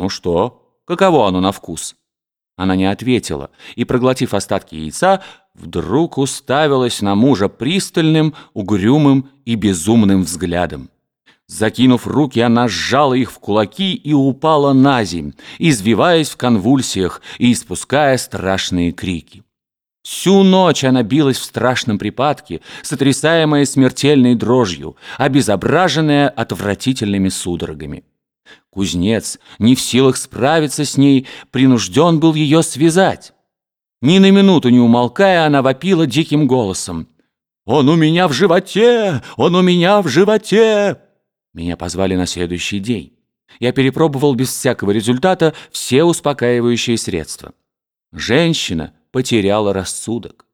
«Ну что, каково оно на вкус?» Она не ответила и, проглотив остатки яйца, вдруг уставилась на мужа пристальным, угрюмым и безумным взглядом. Закинув руки, она сжала их в кулаки и упала на земь, извиваясь в конвульсиях и испуская страшные крики. Всю ночь она билась в страшном припадке, сотрясаемая смертельной дрожью, обезображенная отвратительными судорогами. Кузнец, не в силах справиться с ней, принужден был ее связать. Ни на минуту не умолкая, она вопила диким голосом. «Он у меня в животе! Он у меня в животе!» Меня позвали на следующий день. Я перепробовал без всякого результата все успокаивающие средства. Женщина потеряла рассудок.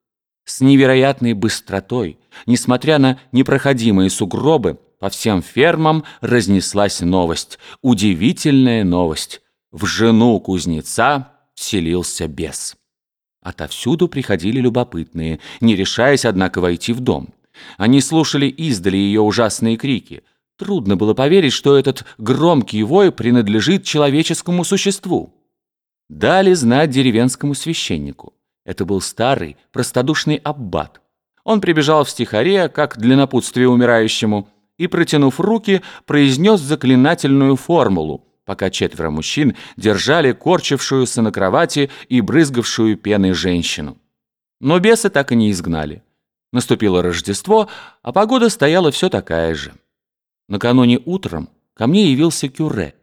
С невероятной быстротой, несмотря на непроходимые сугробы, по всем фермам разнеслась новость, удивительная новость. В жену кузнеца вселился бес. Отовсюду приходили любопытные, не решаясь, однако, войти в дом. Они слушали издали ее ужасные крики. Трудно было поверить, что этот громкий вой принадлежит человеческому существу. Дали знать деревенскому священнику. Это был старый, простодушный аббат. Он прибежал в стихаре, как для напутствия умирающему, и, протянув руки, произнес заклинательную формулу, пока четверо мужчин держали корчившуюся на кровати и брызгавшую пеной женщину. Но бесы так и не изгнали. Наступило Рождество, а погода стояла все такая же. Накануне утром ко мне явился Кюре.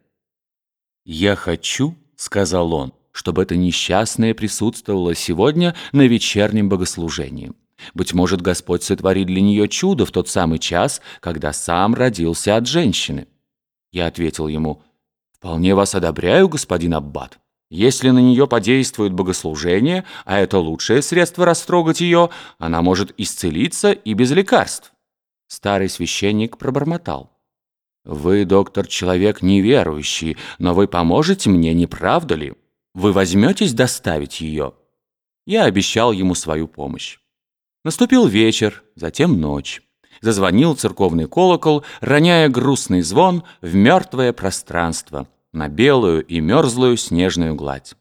«Я хочу», — сказал он, — «чтобы это несчастное присутствовало сегодня на вечернем богослужении». Быть может, Господь сотворит для нее чудо в тот самый час, когда сам родился от женщины. Я ответил ему, «Вполне вас одобряю, господин Аббат. Если на нее подействует богослужение, а это лучшее средство растрогать ее, она может исцелиться и без лекарств». Старый священник пробормотал. «Вы, доктор, человек неверующий, но вы поможете мне, не правда ли? Вы возьметесь доставить ее?» Я обещал ему свою помощь. Наступил вечер, затем ночь. Зазвонил церковный колокол, роняя грустный звон в мертвое пространство, на белую и мерзлую снежную гладь.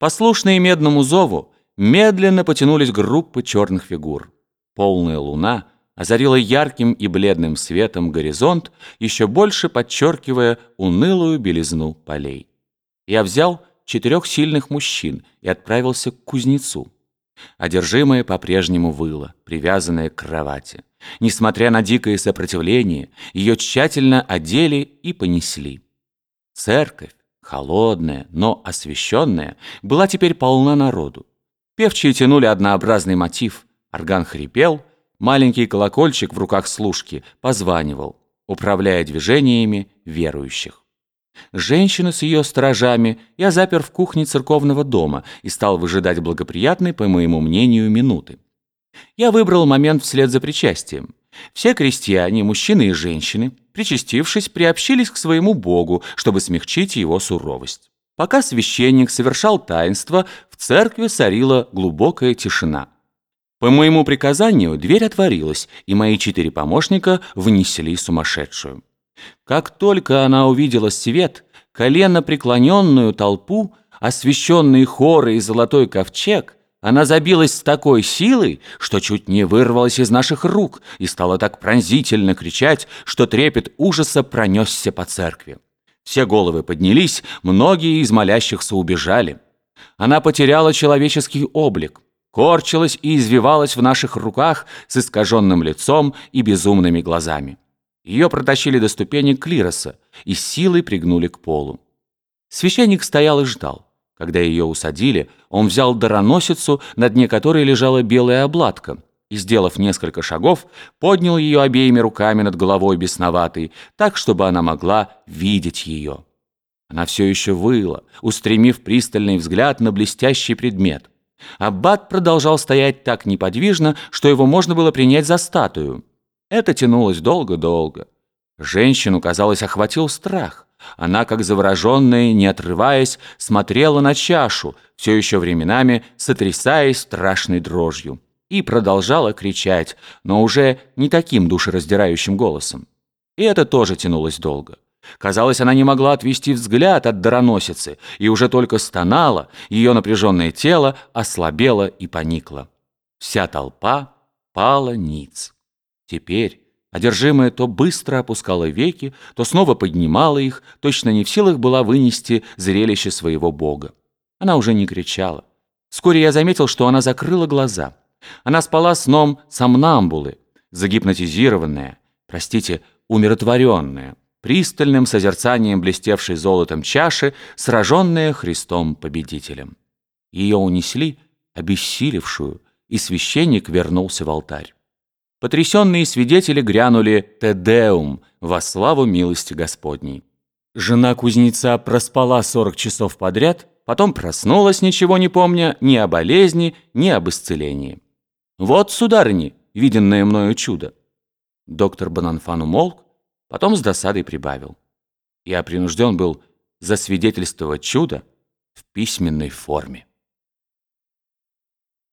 Послушные медному зову, медленно потянулись группы черных фигур. Полная луна озарила ярким и бледным светом горизонт, еще больше подчеркивая унылую белизну полей. Я взял четырех сильных мужчин и отправился к кузнецу. Одержимая по-прежнему выла, привязанная к кровати. Несмотря на дикое сопротивление, ее тщательно одели и понесли. Церковь, холодная, но освещенная, была теперь полна народу. Певчие тянули однообразный мотив, орган хрипел, маленький колокольчик в руках служки позванивал, управляя движениями верующих. Женщину с ее сторожами я запер в кухне церковного дома и стал выжидать благоприятной, по моему мнению, минуты. Я выбрал момент вслед за причастием. Все крестьяне, мужчины и женщины, причастившись, приобщились к своему Богу, чтобы смягчить его суровость. Пока священник совершал таинство, в церкви царила глубокая тишина. По моему приказанию дверь отворилась, и мои четыре помощника внесли сумасшедшую. Как только она увидела свет, колено преклоненную толпу, освещенные хоры и золотой ковчег, она забилась с такой силой, что чуть не вырвалась из наших рук и стала так пронзительно кричать, что трепет ужаса пронесся по церкви. Все головы поднялись, многие из молящихся убежали. Она потеряла человеческий облик, корчилась и извивалась в наших руках с искаженным лицом и безумными глазами. Ее протащили до ступенек клироса и силой пригнули к полу. Священник стоял и ждал. Когда ее усадили, он взял дароносицу, на дне которой лежала белая обладка, и, сделав несколько шагов, поднял ее обеими руками над головой бесноватой, так, чтобы она могла видеть ее. Она все еще выла, устремив пристальный взгляд на блестящий предмет. Аббат продолжал стоять так неподвижно, что его можно было принять за статую. Это тянулось долго-долго. Женщину, казалось, охватил страх. Она, как завороженная, не отрываясь, смотрела на чашу, все еще временами сотрясаясь страшной дрожью, и продолжала кричать, но уже не таким душераздирающим голосом. И это тоже тянулось долго. Казалось, она не могла отвести взгляд от дароносицы и уже только стонала, ее напряженное тело ослабело и поникло. Вся толпа пала ниц. Теперь, одержимая то быстро опускала веки, то снова поднимала их, точно не в силах была вынести зрелище своего бога. Она уже не кричала. Вскоре я заметил, что она закрыла глаза. Она спала сном сомнамбулы, загипнотизированная, простите, умиротворенная пристальным созерцанием блестевшей золотом чаши, сраженная Христом-победителем. Ее унесли, обессилевшую, и священник вернулся в алтарь. Потрясенные свидетели грянули «Тедеум» во славу милости Господней. Жена кузнеца проспала 40 часов подряд, потом проснулась, ничего не помня, ни о болезни, ни об исцелении. «Вот, сударыни, виденное мною чудо!» Доктор Бананфан умолк, Потом с досадой прибавил. Я принужден был засвидетельствовать чудо в письменной форме.